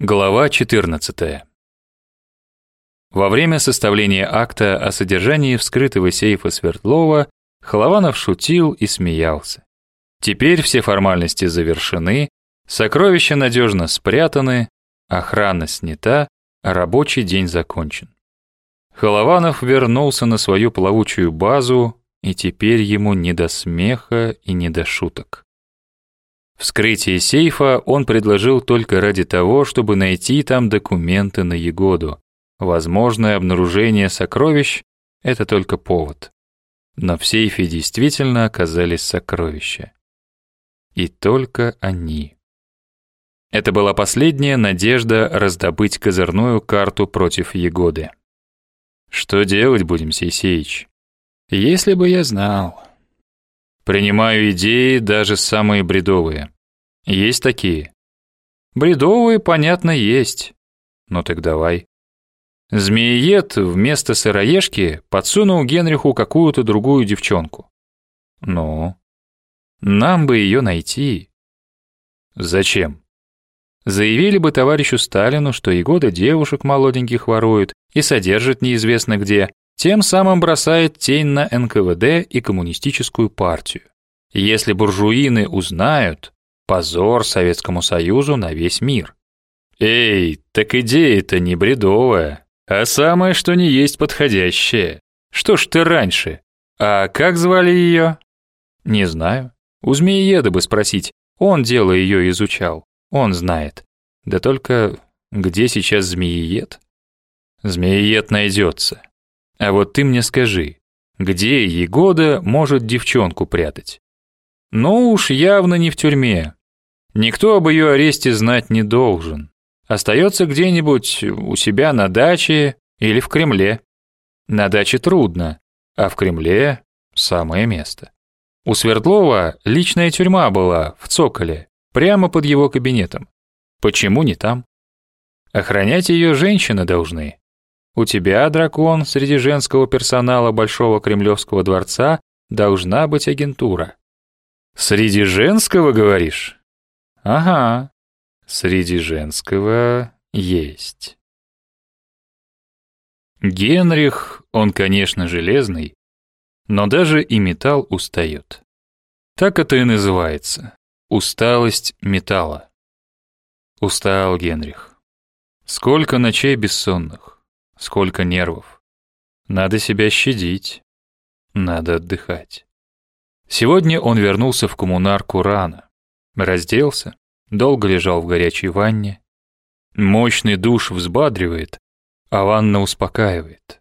Глава 14. Во время составления акта о содержании вскрытого сейфа Свердлова Холованов шутил и смеялся. Теперь все формальности завершены, сокровища надежно спрятаны, охрана снята, рабочий день закончен. Холованов вернулся на свою плавучую базу, и теперь ему не до смеха и не до шуток. Вскрытие сейфа он предложил только ради того, чтобы найти там документы на Егоду. Возможное обнаружение сокровищ — это только повод. Но в сейфе действительно оказались сокровища. И только они. Это была последняя надежда раздобыть козырную карту против Егоды. Что делать будем, Сейсеич? Если бы я знал. Принимаю идеи, даже самые бредовые. Есть такие. Бредовые, понятно, есть. Ну так давай. Змеиед вместо сыроежки подсунул Генриху какую-то другую девчонку. Ну, нам бы ее найти. Зачем? Заявили бы товарищу Сталину, что и года девушек молоденьких ворует и содержит неизвестно где, тем самым бросает тень на НКВД и коммунистическую партию. Если буржуины узнают, позор Советскому Союзу на весь мир. Эй, так идея-то не бредовая, а самое что ни есть подходящее. Что ж ты раньше? А как звали ее? Не знаю. У змеиеда бы спросить. Он дело ее изучал. Он знает. Да только где сейчас змеиед? Змеиед найдется. А вот ты мне скажи, где Егода может девчонку прятать? Ну уж явно не в тюрьме. Никто об ее аресте знать не должен. Остается где-нибудь у себя на даче или в Кремле. На даче трудно, а в Кремле самое место. У Свердлова личная тюрьма была в Цоколе, прямо под его кабинетом. Почему не там? Охранять ее женщины должны. У тебя, дракон, среди женского персонала Большого Кремлевского дворца должна быть агентура. Среди женского, говоришь? Ага. Среди женского есть. Генрих, он, конечно, железный, но даже и металл устает. Так это и называется. Усталость металла. Устал Генрих. Сколько ночей бессонных сколько нервов. Надо себя щадить, надо отдыхать. Сегодня он вернулся в коммунарку рано. Разделся, долго лежал в горячей ванне. Мощный душ взбадривает, а ванна успокаивает.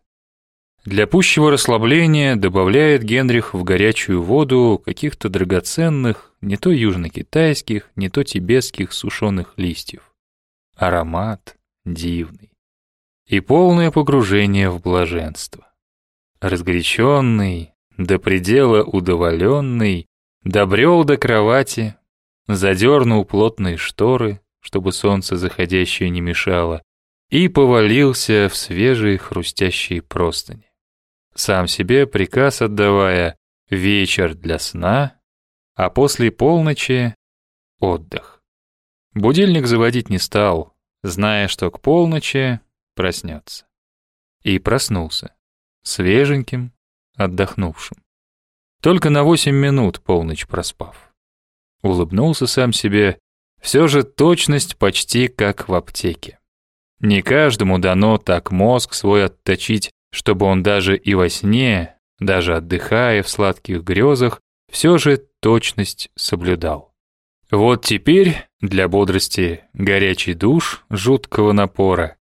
Для пущего расслабления добавляет Генрих в горячую воду каких-то драгоценных, не то южно-китайских, не то тибетских сушеных листьев. Аромат дивный и полное погружение в блаженство. Разгоряченный, до предела удоволенный, добрел до кровати, задернул плотные шторы, чтобы солнце заходящее не мешало, и повалился в свежие хрустящие простыни. Сам себе приказ отдавая вечер для сна, а после полночи — отдых. Будильник заводить не стал, зная, что к полночи проснется. И проснулся, свеженьким, отдохнувшим. Только на восемь минут полночь проспав. Улыбнулся сам себе, все же точность почти как в аптеке. Не каждому дано так мозг свой отточить, чтобы он даже и во сне, даже отдыхая в сладких грезах, все же точность соблюдал. Вот теперь для бодрости горячий душ жуткого напора,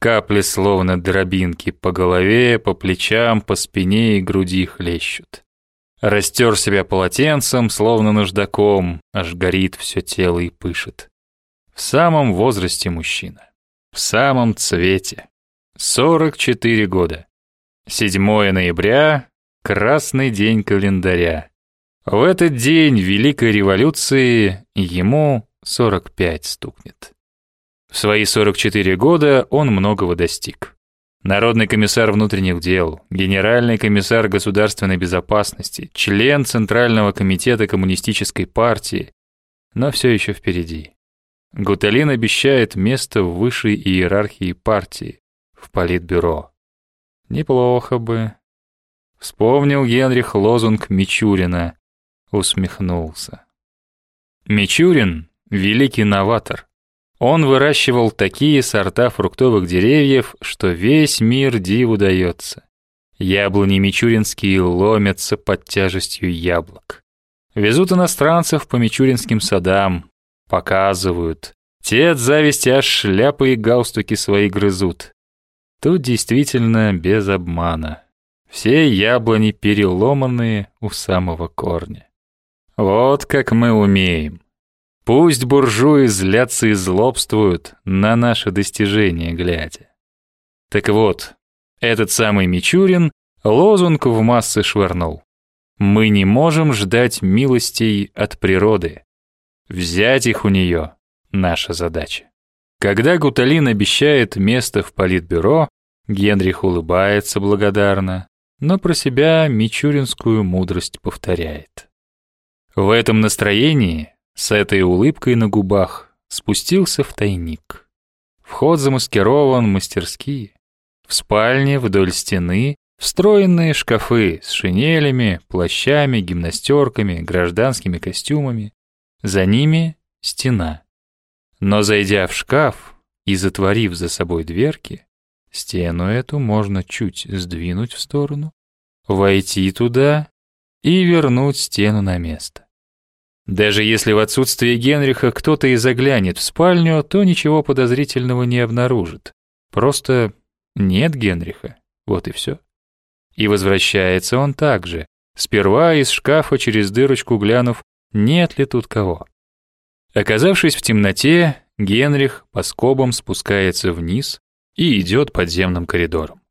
Капли словно дробинки по голове, по плечам, по спине и груди хлещут. Растер себя полотенцем, словно наждаком, аж горит все тело и пышет. В самом возрасте мужчина. В самом цвете. 44 года. 7 ноября, красный день календаря. В этот день Великой революции ему 45 стукнет. В свои 44 года он многого достиг. Народный комиссар внутренних дел, генеральный комиссар государственной безопасности, член Центрального комитета коммунистической партии. Но все еще впереди. Гуталин обещает место в высшей иерархии партии, в политбюро. Неплохо бы. Вспомнил Генрих лозунг Мичурина, усмехнулся. Мичурин — великий новатор. Он выращивал такие сорта фруктовых деревьев, что весь мир диву дается. Яблони мичуринские ломятся под тяжестью яблок. Везут иностранцев по мичуринским садам, показывают. Те от зависти аж шляпы и галстуки свои грызут. Тут действительно без обмана. Все яблони переломанные у самого корня. Вот как мы умеем. Пусть буржуи злятся и злобствуют, на наши достижения глядя. Так вот, этот самый Мичурин лозунг в массы швырнул. Мы не можем ждать милостей от природы. Взять их у нее — наша задача. Когда Гуталин обещает место в политбюро, Генрих улыбается благодарно, но про себя мичуринскую мудрость повторяет. В этом настроении с этой улыбкой на губах спустился в тайник. Вход замаскирован мастерски. В спальне вдоль стены встроенные шкафы с шинелями, плащами, гимнастерками, гражданскими костюмами. За ними стена. Но зайдя в шкаф и затворив за собой дверки, стену эту можно чуть сдвинуть в сторону, войти туда и вернуть стену на место. Даже если в отсутствие Генриха кто-то и заглянет в спальню, то ничего подозрительного не обнаружит. Просто нет Генриха, вот и все. И возвращается он также, сперва из шкафа через дырочку глянув, нет ли тут кого. Оказавшись в темноте, Генрих по скобам спускается вниз и идет подземным коридором.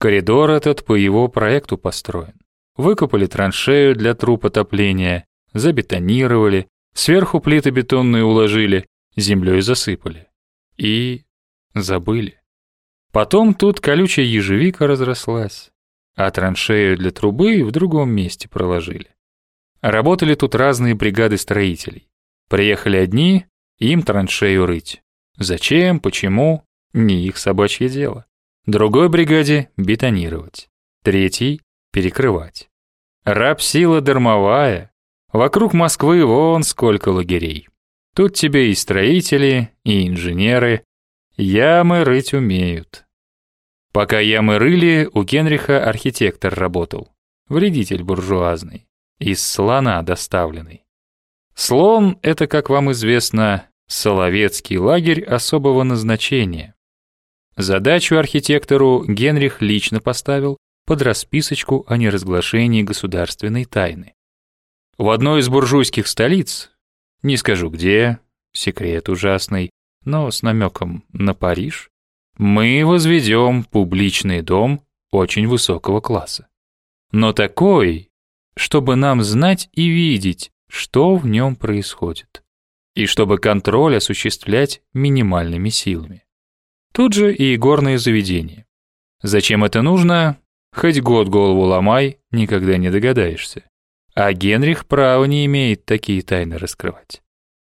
Коридор этот по его проекту построен. Выкопали траншею для труб отопления, забетонировали, сверху плиты бетонные уложили, землей засыпали. И забыли. Потом тут колючая ежевика разрослась, а траншею для трубы в другом месте проложили. Работали тут разные бригады строителей. Приехали одни, им траншею рыть. Зачем, почему, не их собачье дело. Другой бригаде бетонировать. Третий перекрывать. Раб сила дармовая, Вокруг Москвы вон сколько лагерей. Тут тебе и строители, и инженеры. Ямы рыть умеют. Пока ямы рыли, у Генриха архитектор работал. Вредитель буржуазный. Из слона доставленный. Слон — это, как вам известно, Соловецкий лагерь особого назначения. Задачу архитектору Генрих лично поставил под расписочку о неразглашении государственной тайны. В одной из буржуйских столиц, не скажу где, секрет ужасный, но с намеком на Париж, мы возведем публичный дом очень высокого класса. Но такой, чтобы нам знать и видеть, что в нем происходит, и чтобы контроль осуществлять минимальными силами. Тут же и горные заведения. Зачем это нужно? Хоть год голову ломай, никогда не догадаешься. А Генрих права не имеет такие тайны раскрывать.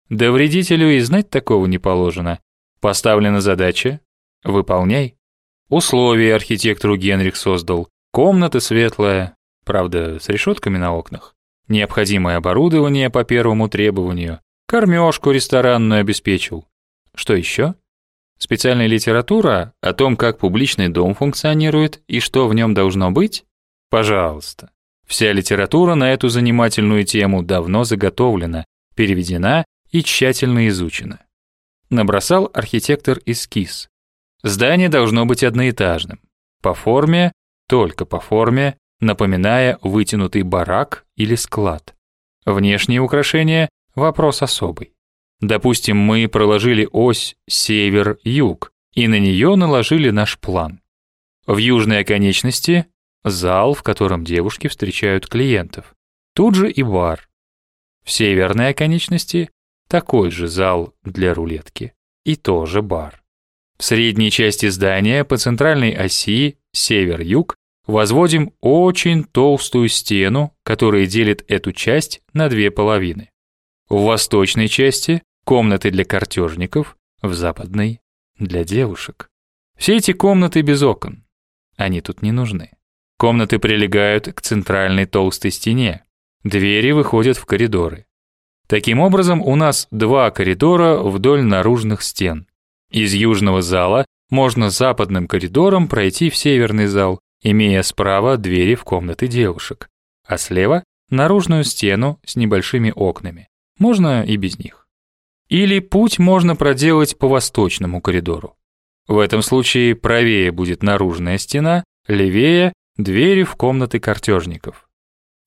Да вредителю и знать такого не положено. Поставлена задача — выполняй. Условия архитектору Генрих создал. Комната светлая, правда, с решетками на окнах. Необходимое оборудование по первому требованию. Кормежку ресторанную обеспечил. Что еще? Специальная литература о том, как публичный дом функционирует и что в нем должно быть? Пожалуйста. Вся литература на эту занимательную тему давно заготовлена, переведена и тщательно изучена. Набросал архитектор эскиз. Здание должно быть одноэтажным. По форме, только по форме, напоминая вытянутый барак или склад. Внешние украшения – вопрос особый. Допустим, мы проложили ось север-юг и на нее наложили наш план. В южной оконечности Зал, в котором девушки встречают клиентов. Тут же и бар. В северной оконечности такой же зал для рулетки. И тоже бар. В средней части здания по центральной оси север-юг возводим очень толстую стену, которая делит эту часть на две половины. В восточной части комнаты для картежников, в западной — для девушек. Все эти комнаты без окон. Они тут не нужны. Комнаты прилегают к центральной толстой стене. Двери выходят в коридоры. Таким образом, у нас два коридора вдоль наружных стен. Из южного зала можно западным коридором пройти в северный зал, имея справа двери в комнаты девушек, а слева наружную стену с небольшими окнами. Можно и без них. Или путь можно проделать по восточному коридору. В этом случае правее будет наружная стена, левее – двери в комнаты картежников.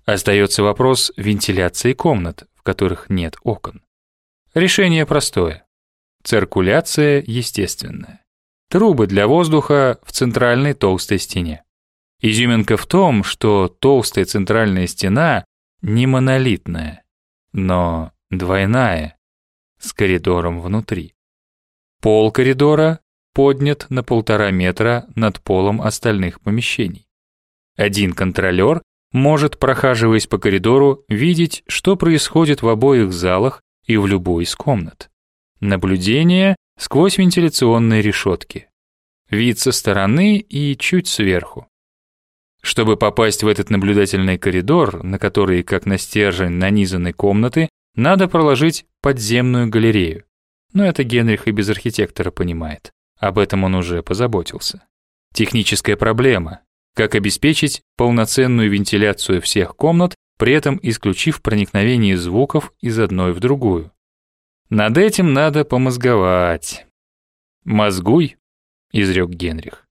Остается вопрос вентиляции комнат, в которых нет окон. Решение простое. Циркуляция естественная. Трубы для воздуха в центральной толстой стене. Изюминка в том, что толстая центральная стена не монолитная, но двойная, с коридором внутри. Пол коридора поднят на полтора метра над полом остальных помещений. Один контролер может, прохаживаясь по коридору, видеть, что происходит в обоих залах и в любой из комнат. Наблюдение сквозь вентиляционные решетки. Вид со стороны и чуть сверху. Чтобы попасть в этот наблюдательный коридор, на который, как на стержень, нанизаны комнаты, надо проложить подземную галерею. Но это Генрих и без архитектора понимает. Об этом он уже позаботился. Техническая проблема. Как обеспечить полноценную вентиляцию всех комнат, при этом исключив проникновение звуков из одной в другую. Над этим надо помозговать. «Мозгуй», — изрек Генрих.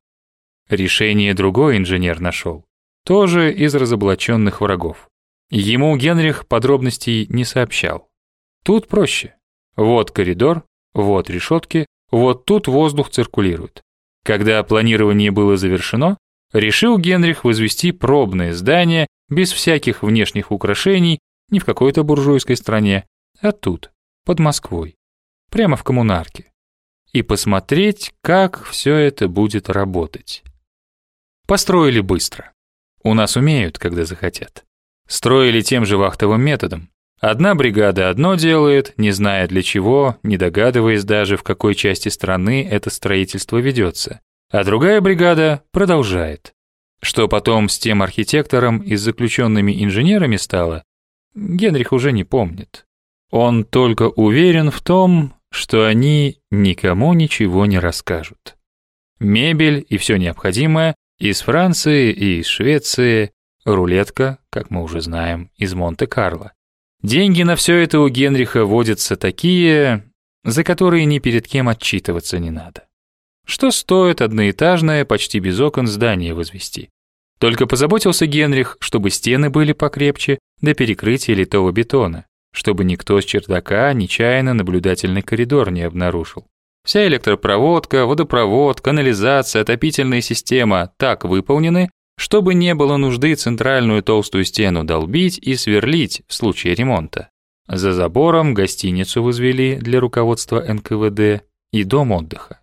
Решение другой инженер нашел. Тоже из разоблаченных врагов. Ему Генрих подробностей не сообщал. Тут проще. Вот коридор, вот решетки, вот тут воздух циркулирует. Когда планирование было завершено, решил Генрих возвести пробное здание без всяких внешних украшений не в какой-то буржуйской стране, а тут, под Москвой, прямо в коммунарке, и посмотреть, как все это будет работать. Построили быстро. У нас умеют, когда захотят. Строили тем же вахтовым методом, Одна бригада одно делает, не зная для чего, не догадываясь даже, в какой части страны это строительство ведется, а другая бригада продолжает. Что потом с тем архитектором и с заключенными инженерами стало, Генрих уже не помнит. Он только уверен в том, что они никому ничего не расскажут. Мебель и все необходимое из Франции и из Швеции, рулетка, как мы уже знаем, из Монте-Карло. Деньги на все это у Генриха водятся такие, за которые ни перед кем отчитываться не надо. Что стоит одноэтажное, почти без окон здание возвести? Только позаботился Генрих, чтобы стены были покрепче, до перекрытия литого бетона, чтобы никто с чердака нечаянно наблюдательный коридор не обнаружил. Вся электропроводка, водопровод, канализация, отопительная система так выполнены, чтобы не было нужды центральную толстую стену долбить и сверлить в случае ремонта. За забором гостиницу возвели для руководства НКВД и дом отдыха.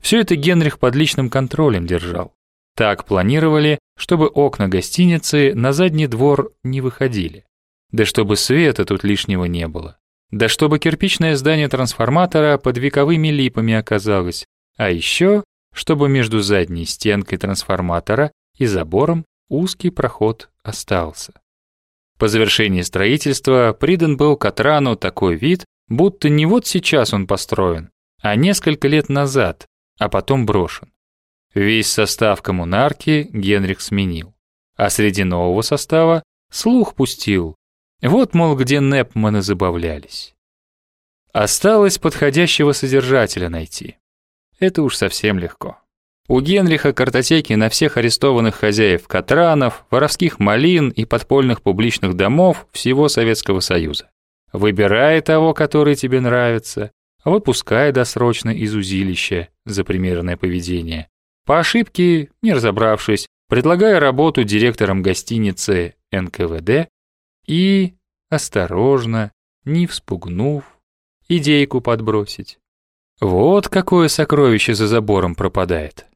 Все это Генрих под личным контролем держал. Так планировали, чтобы окна гостиницы на задний двор не выходили. Да чтобы света тут лишнего не было. Да чтобы кирпичное здание трансформатора под вековыми липами оказалось. А еще, чтобы между задней стенкой трансформатора и забором узкий проход остался. По завершении строительства придан был Катрану такой вид, будто не вот сейчас он построен, а несколько лет назад, а потом брошен. Весь состав коммунарки Генрих сменил, а среди нового состава слух пустил. Вот, мол, где Непманы забавлялись. Осталось подходящего содержателя найти. Это уж совсем легко. У Генриха картотеки на всех арестованных хозяев Катранов, воровских малин и подпольных публичных домов всего Советского Союза. Выбирай того, который тебе нравится, выпускай досрочно из узилища за примерное поведение. По ошибке, не разобравшись, предлагая работу директором гостиницы НКВД и, осторожно, не вспугнув, идейку подбросить. Вот какое сокровище за забором пропадает.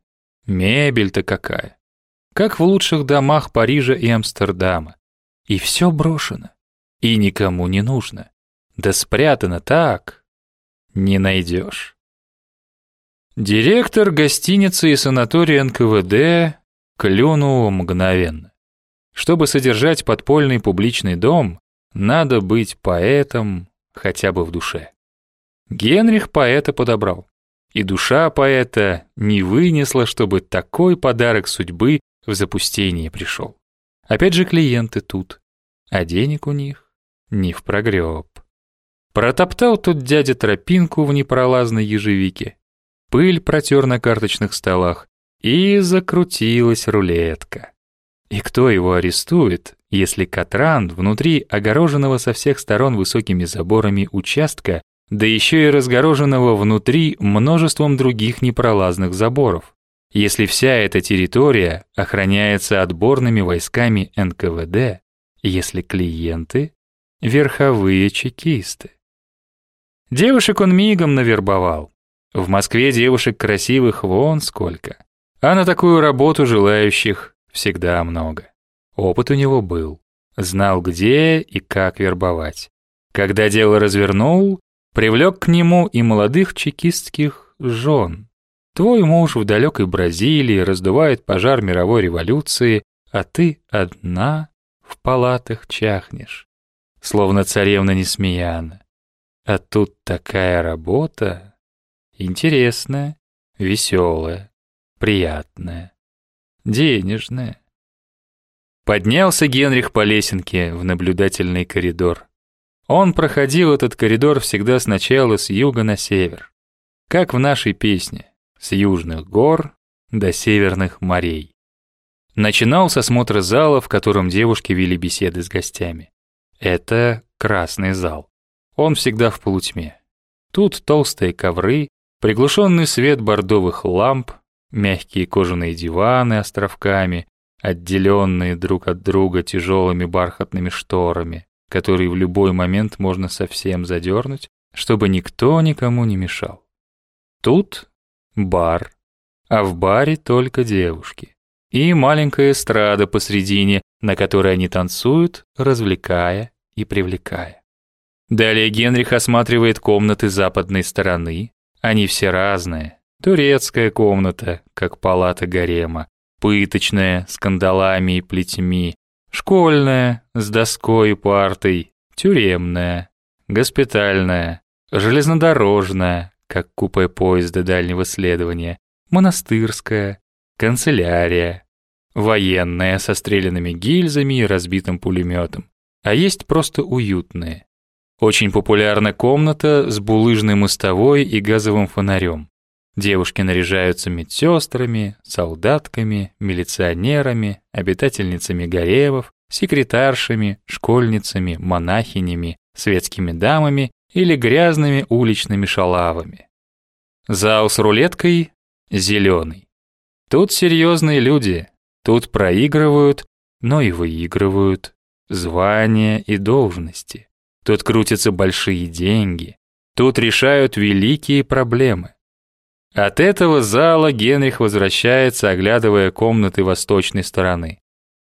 Мебель-то какая. Как в лучших домах Парижа и Амстердама. И все брошено. И никому не нужно. Да спрятано так. Не найдешь. Директор гостиницы и санатория НКВД клюнул мгновенно. Чтобы содержать подпольный публичный дом, надо быть поэтом хотя бы в душе. Генрих поэта подобрал. И душа поэта не вынесла, чтобы такой подарок судьбы в запустение пришел. Опять же клиенты тут, а денег у них не в прогреб. Протоптал тут дядя тропинку в непролазной ежевике. Пыль протер на карточных столах, и закрутилась рулетка. И кто его арестует, если Катран внутри огороженного со всех сторон высокими заборами участка, да еще и разгороженного внутри множеством других непролазных заборов? Если вся эта территория охраняется отборными войсками НКВД, если клиенты — верховые чекисты. Девушек он мигом навербовал. В Москве девушек красивых вон сколько. А на такую работу желающих всегда много. Опыт у него был. Знал, где и как вербовать. Когда дело развернул, привлек к нему и молодых чекистских жен. Твой муж в далекой Бразилии раздувает пожар мировой революции, а ты одна в палатах чахнешь, словно царевна Несмеяна. А тут такая работа интересная, веселая, приятная, денежная. Поднялся Генрих по лесенке в наблюдательный коридор. Он проходил этот коридор всегда сначала с юга на север, как в нашей песне, с южных гор до северных морей. Начинал с осмотра зала, в котором девушки вели беседы с гостями. Это красный зал. Он всегда в полутьме. Тут толстые ковры, приглушенный свет бордовых ламп, мягкие кожаные диваны островками, отделенные друг от друга тяжелыми бархатными шторами, которые в любой момент можно совсем задернуть, чтобы никто никому не мешал. Тут бар, а в баре только девушки. И маленькая эстрада посредине, на которой они танцуют, развлекая и привлекая. Далее Генрих осматривает комнаты западной стороны. Они все разные. Турецкая комната, как палата гарема, пыточная, с кандалами и плетьми, школьная, с доской и партой, тюремная, госпитальная, железнодорожная, как купе поезда дальнего следования, монастырская, канцелярия, военная со стрелянными гильзами и разбитым пулеметом, а есть просто уютные. Очень популярна комната с булыжной мостовой и газовым фонарем. Девушки наряжаются медсестрами, солдатками, милиционерами, обитательницами гаремов, секретаршами, школьницами, монахинями, светскими дамами или грязными уличными шалавами. Зал с рулеткой зеленый. Тут серьезные люди, тут проигрывают, но и выигрывают звания и должности. Тут крутятся большие деньги, тут решают великие проблемы. От этого зала Генрих возвращается, оглядывая комнаты восточной стороны.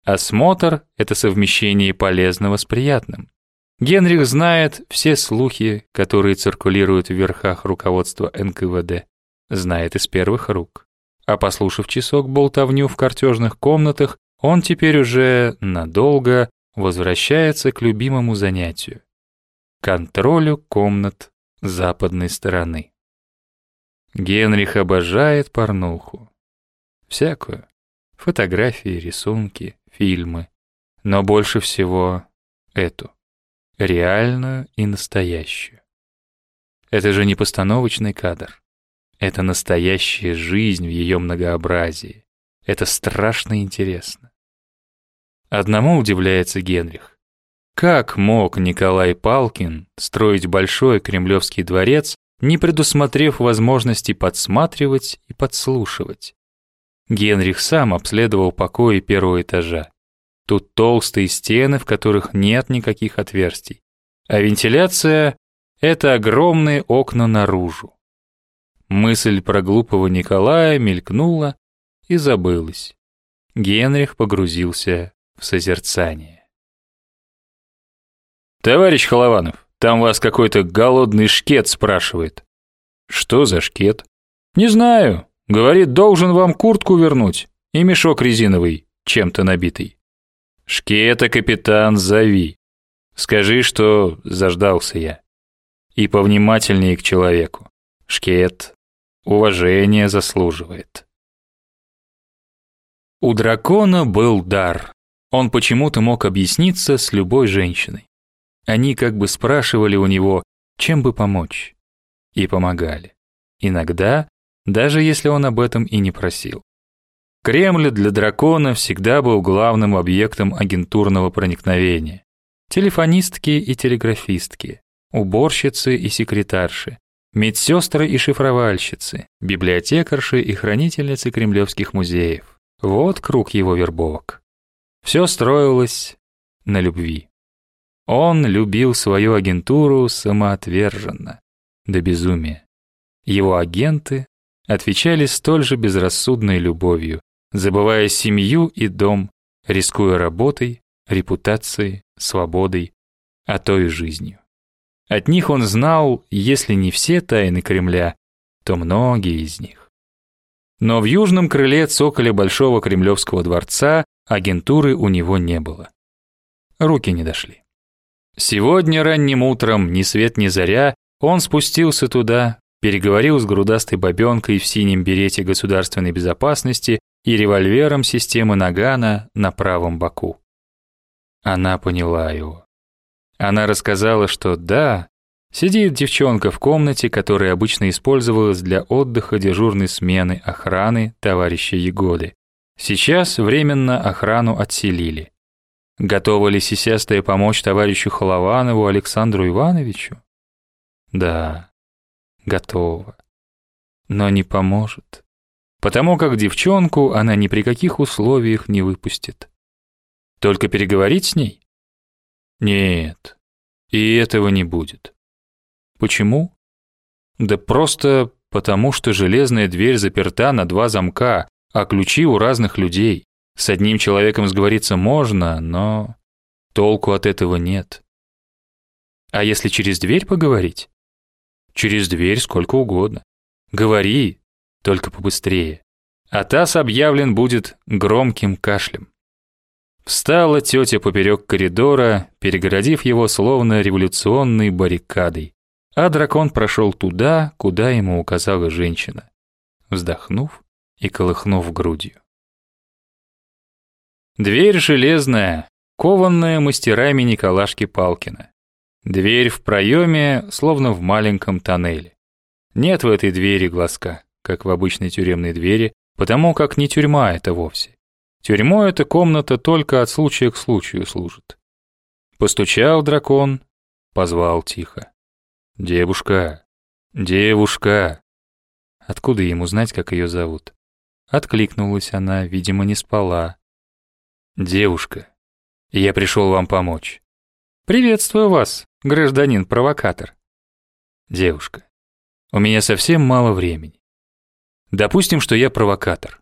Осмотр — это совмещение полезного с приятным. Генрих знает все слухи, которые циркулируют в верхах руководства НКВД. Знает из первых рук. А послушав часок болтовню в картежных комнатах, он теперь уже надолго возвращается к любимому занятию — контролю комнат западной стороны. Генрих обожает порнуху. Всякую. Фотографии, рисунки, фильмы. Но больше всего эту. Реальную и настоящую. Это же не постановочный кадр. Это настоящая жизнь в ее многообразии. Это страшно интересно. Одному удивляется Генрих. Как мог Николай Палкин строить большой кремлевский дворец не предусмотрев возможности подсматривать и подслушивать. Генрих сам обследовал покои первого этажа. Тут толстые стены, в которых нет никаких отверстий. А вентиляция — это огромные окна наружу. Мысль про глупого Николая мелькнула и забылась. Генрих погрузился в созерцание. «Товарищ Холованов, там вас какой-то голодный шкет спрашивает. Что за шкет? Не знаю. Говорит, должен вам куртку вернуть и мешок резиновый, чем-то набитый. Шкета, капитан, зови. Скажи, что заждался я. И повнимательнее к человеку. Шкет уважение заслуживает. У дракона был дар. Он почему-то мог объясниться с любой женщиной. Они как бы спрашивали у него, чем бы помочь, и помогали. Иногда, даже если он об этом и не просил. Кремль для дракона всегда был главным объектом агентурного проникновения. Телефонистки и телеграфистки, уборщицы и секретарши, медсестры и шифровальщицы, библиотекарши и хранительницы кремлевских музеев. Вот круг его вербовок. Все строилось на любви. Он любил свою агентуру самоотверженно, до безумия. Его агенты отвечали столь же безрассудной любовью, забывая семью и дом, рискуя работой, репутацией, свободой, а то и жизнью. От них он знал, если не все тайны Кремля, то многие из них. Но в южном крыле цоколя Большого Кремлевского дворца агентуры у него не было. Руки не дошли. Сегодня ранним утром, ни свет ни заря, он спустился туда, переговорил с грудастой бабенкой в синем берете государственной безопасности и револьвером системы Нагана на правом боку. Она поняла его. Она рассказала, что да, сидит девчонка в комнате, которая обычно использовалась для отдыха дежурной смены охраны товарища Егоды. Сейчас временно охрану отселили. Готова ли сисястая помочь товарищу Холованову Александру Ивановичу? Да, готова. Но не поможет. Потому как девчонку она ни при каких условиях не выпустит. Только переговорить с ней? Нет, и этого не будет. Почему? Да просто потому, что железная дверь заперта на два замка, а ключи у разных людей. С одним человеком сговориться можно, но толку от этого нет. А если через дверь поговорить? Через дверь сколько угодно. Говори, только побыстрее. А таз объявлен будет громким кашлем. Встала тетя поперек коридора, перегородив его словно революционной баррикадой. А дракон прошел туда, куда ему указала женщина, вздохнув и колыхнув грудью. Дверь железная, кованная мастерами Николашки Палкина. Дверь в проеме, словно в маленьком тоннеле. Нет в этой двери глазка, как в обычной тюремной двери, потому как не тюрьма это вовсе. Тюрьмой эта комната только от случая к случаю служит. Постучал дракон, позвал тихо. «Девушка! Девушка!» Откуда ему знать, как ее зовут? Откликнулась она, видимо, не спала. «Девушка, я пришел вам помочь». «Приветствую вас, гражданин-провокатор». «Девушка, у меня совсем мало времени. Допустим, что я провокатор.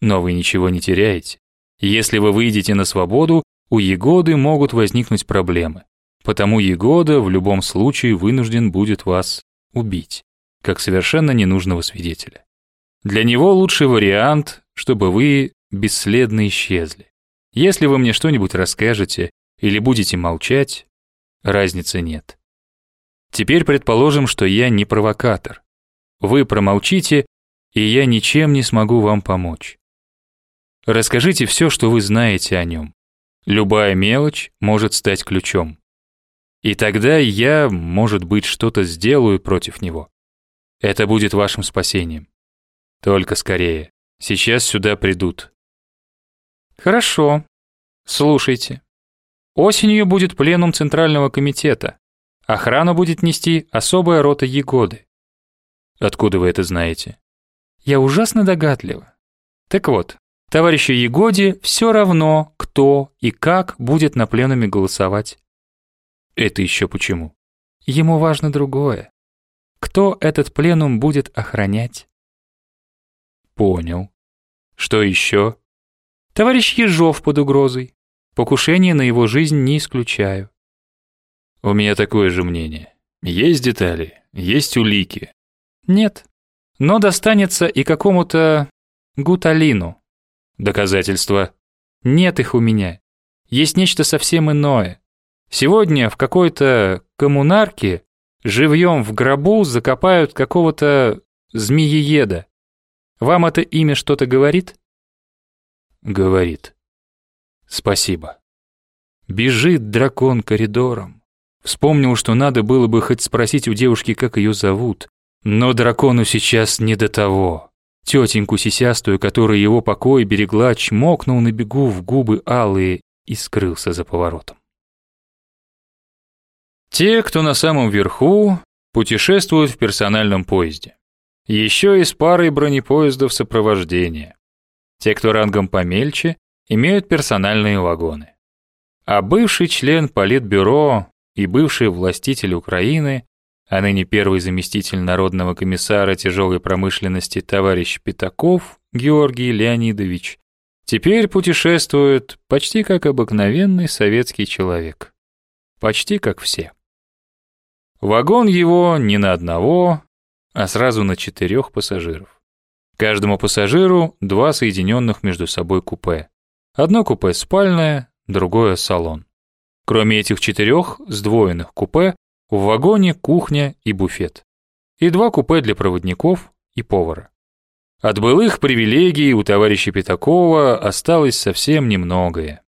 Но вы ничего не теряете. Если вы выйдете на свободу, у Егоды могут возникнуть проблемы. Потому Егода в любом случае вынужден будет вас убить, как совершенно ненужного свидетеля. Для него лучший вариант, чтобы вы бесследно исчезли. Если вы мне что-нибудь расскажете или будете молчать, разницы нет. Теперь предположим, что я не провокатор. Вы промолчите, и я ничем не смогу вам помочь. Расскажите все, что вы знаете о нем. Любая мелочь может стать ключом. И тогда я, может быть, что-то сделаю против него. Это будет вашим спасением. Только скорее. Сейчас сюда придут. Хорошо. Слушайте. Осенью будет пленум Центрального комитета. Охрану будет нести особая рота Егоды. Откуда вы это знаете? Я ужасно догадлива. Так вот, Товарищу Егоде все равно, кто и как будет на пленуме голосовать. Это еще почему? Ему важно другое. Кто этот пленум будет охранять? Понял. Что еще? Товарищ Ежов под угрозой. Покушение на его жизнь не исключаю. У меня такое же мнение. Есть детали, есть улики. Нет. Но достанется и какому-то гуталину. Доказательства. Нет их у меня. Есть нечто совсем иное. Сегодня в какой-то коммунарке живьем в гробу закопают какого-то змеееда. Вам это имя что-то говорит? Говорит. Спасибо. Бежит дракон коридором. Вспомнил, что надо было бы хоть спросить у девушки, как ее зовут. Но дракону сейчас не до того. Тетеньку сисястую, которая его покой берегла, чмокнул на бегу в губы алые и скрылся за поворотом. Те, кто на самом верху, путешествуют в персональном поезде. Еще и с парой бронепоездов сопровождения. Те, кто рангом помельче, имеют персональные вагоны. А бывший член Политбюро и бывший властитель Украины, а ныне первый заместитель Народного комиссара тяжелой промышленности товарищ Пятаков Георгий Леонидович, теперь путешествует почти как обыкновенный советский человек. Почти как все. Вагон его не на одного, а сразу на четырех пассажиров. Каждому пассажиру два соединенных между собой купе. Одно купе спальное, другое салон. Кроме этих четырех сдвоенных купе, в вагоне кухня и буфет. И два купе для проводников и повара. От былых привилегий у товарища Пятакова осталось совсем немногое.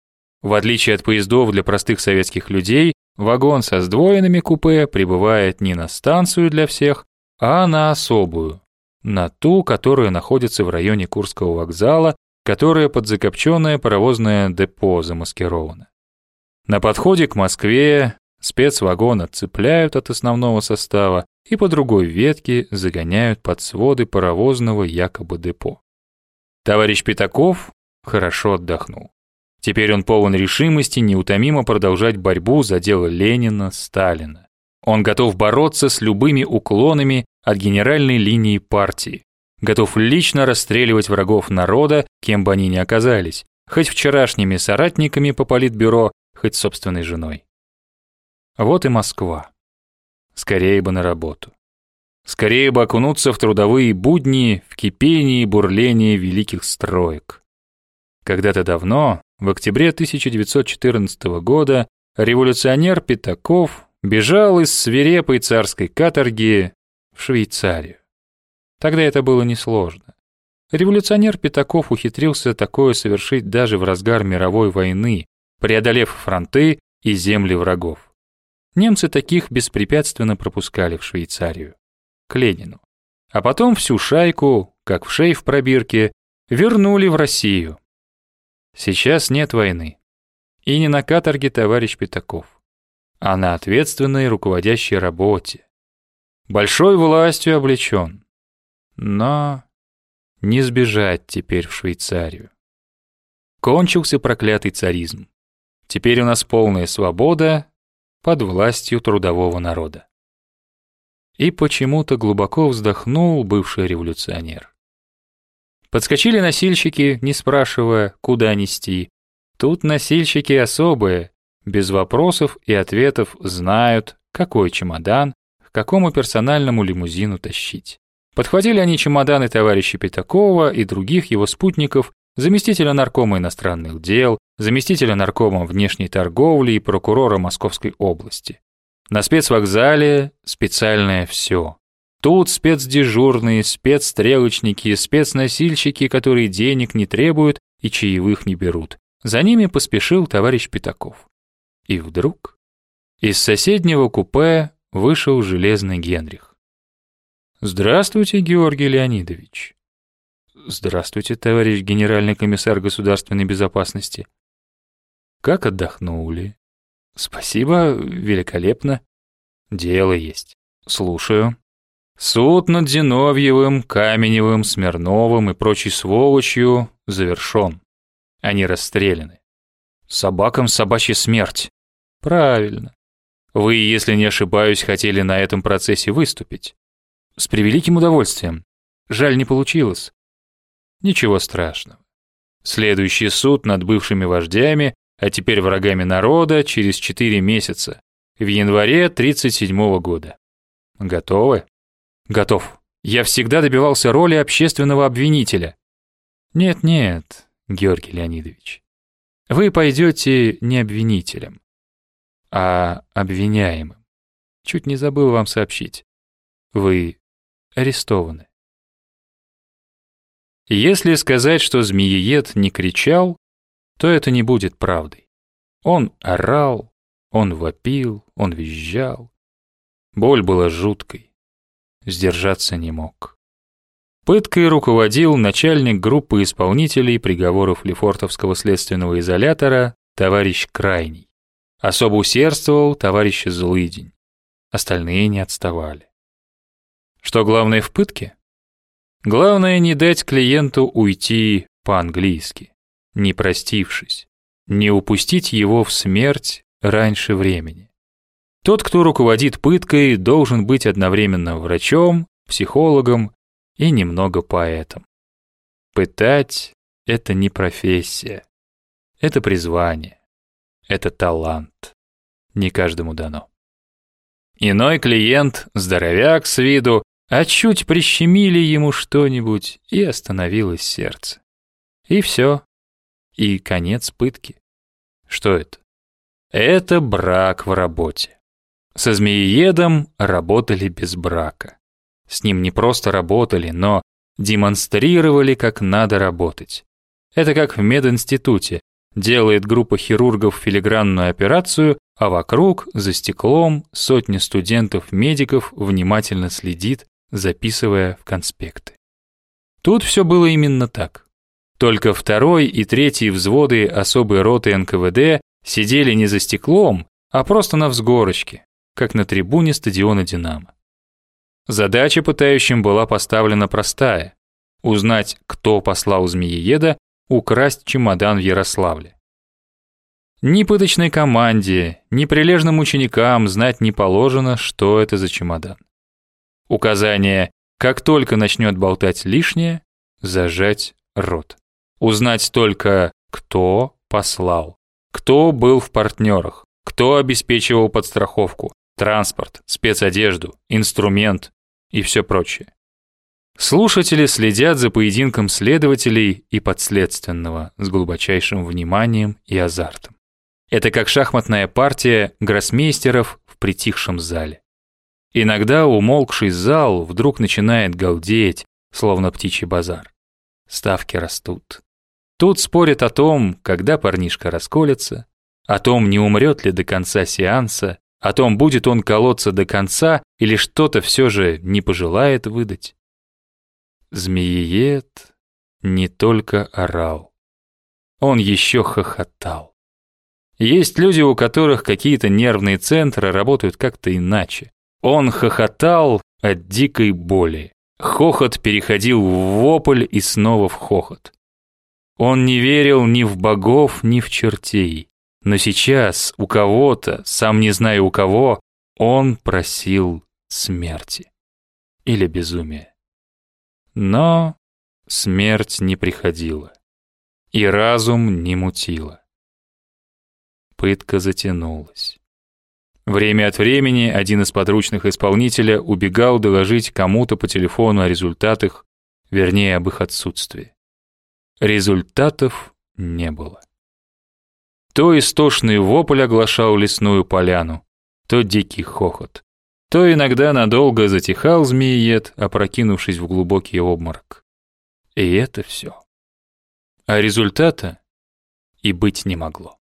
В отличие от поездов для простых советских людей, вагон со сдвоенными купе прибывает не на станцию для всех, а на особую, на ту, которая находится в районе Курского вокзала, которая под закопченное паровозное депо замаскирована. На подходе к Москве спецвагон отцепляют от основного состава и по другой ветке загоняют под своды паровозного якобы депо. Товарищ Пятаков хорошо отдохнул. Теперь он полон решимости неутомимо продолжать борьбу за дело Ленина, Сталина. Он готов бороться с любыми уклонами от генеральной линии партии, готов лично расстреливать врагов народа, кем бы они ни оказались, хоть вчерашними соратниками по политбюро, хоть собственной женой. Вот и Москва. Скорее бы на работу. Скорее бы окунуться в трудовые будни, в кипение и бурление великих строек. Когда-то давно, в октябре 1914 года, революционер Пятаков бежал из свирепой царской каторги в Швейцарию. Тогда это было несложно. Революционер Пятаков ухитрился такое совершить даже в разгар мировой войны, преодолев фронты и земли врагов. Немцы таких беспрепятственно пропускали в Швейцарию, к Ленину. А потом всю шайку, как в шей в пробирке, вернули в Россию. Сейчас нет войны. И не на каторге товарищ Пятаков, а на ответственной руководящей работе. Большой властью облечен. Но не сбежать теперь в Швейцарию. Кончился проклятый царизм. Теперь у нас полная свобода под властью трудового народа. И почему-то глубоко вздохнул бывший революционер. Подскочили носильщики, не спрашивая, куда нести. Тут носильщики особые, без вопросов и ответов знают, какой чемодан, какому персональному лимузину тащить. Подхватили они чемоданы товарища Пятакова и других его спутников, заместителя наркома иностранных дел, заместителя наркома внешней торговли и прокурора Московской области. На спецвокзале специальное все. Тут спецдежурные, спецстрелочники, спецносильщики, которые денег не требуют и чаевых не берут. За ними поспешил товарищ Пятаков. И вдруг из соседнего купе вышел железный Генрих. «Здравствуйте, Георгий Леонидович». «Здравствуйте, товарищ генеральный комиссар государственной безопасности». «Как отдохнули?» «Спасибо, великолепно. Дело есть. Слушаю». Суд над Зиновьевым, Каменевым, Смирновым и прочей сволочью завершен. Они расстреляны. Собакам собачья смерть. Правильно. Вы, если не ошибаюсь, хотели на этом процессе выступить. С превеликим удовольствием. Жаль, не получилось. Ничего страшного. Следующий суд над бывшими вождями, а теперь врагами народа, через 4 месяца, в январе 37 -го года. Готовы? Готов. Я всегда добивался роли общественного обвинителя. Нет-нет, Георгий Леонидович. Вы пойдете не обвинителем, а обвиняемым. Чуть не забыл вам сообщить. Вы арестованы. Если сказать, что змеиед не кричал, то это не будет правдой. Он орал, он вопил, он визжал. Боль была жуткой. Сдержаться не мог. Пыткой руководил начальник группы исполнителей приговоров Лефортовского следственного изолятора товарищ Крайний. Особо усердствовал товарищ Злыдень. Остальные не отставали. Что главное в пытке? Главное не дать клиенту уйти по-английски, не простившись, не упустить его в смерть раньше времени. Тот, кто руководит пыткой, должен быть одновременно врачом, психологом и немного поэтом. Пытать — это не профессия, это призвание, это талант. Не каждому дано. Иной клиент, здоровяк с виду, а чуть прищемили ему что-нибудь, и остановилось сердце. И все. И конец пытки. Что это? Это брак в работе. Со змеиедом работали без брака. С ним не просто работали, но демонстрировали, как надо работать. Это как в мединституте. Делает группа хирургов филигранную операцию, а вокруг, за стеклом, сотни студентов-медиков внимательно следит, записывая в конспекты. Тут все было именно так. Только второй и третий взводы особой роты НКВД сидели не за стеклом, а просто на взгорочке, как на трибуне стадиона «Динамо». Задача пытающим была поставлена простая – узнать, кто послал Змеиеда украсть чемодан в Ярославле. Ни пыточной команде, ни прилежным ученикам знать не положено, что это за чемодан. Указание «как только начнет болтать лишнее, зажать рот». Узнать только, кто послал, кто был в партнерах, кто обеспечивал подстраховку, транспорт, спецодежду, инструмент и все прочее. Слушатели следят за поединком следователей и подследственного с глубочайшим вниманием и азартом. Это как шахматная партия гроссмейстеров в притихшем зале. Иногда умолкший зал вдруг начинает галдеть, словно птичий базар. Ставки растут. Тут спорят о том, когда парнишка расколется, о том, не умрет ли до конца сеанса, о том, будет он колоться до конца или что-то все же не пожелает выдать. Змеиед не только орал. Он еще хохотал. Есть люди, у которых какие-то нервные центры работают как-то иначе. Он хохотал от дикой боли. Хохот переходил в вопль и снова в хохот. Он не верил ни в богов, ни в чертей. Но сейчас у кого-то, сам не зная у кого, он просил смерти. Или безумия. Но смерть не приходила. И разум не мутила. Пытка затянулась. Время от времени один из подручных исполнителя убегал доложить кому-то по телефону о результатах, вернее, об их отсутствии. Результатов не было. То истошный вопль оглашал лесную поляну, то дикий хохот, то иногда надолго затихал змеиед, опрокинувшись в глубокий обморок. И это все. А результата и быть не могло.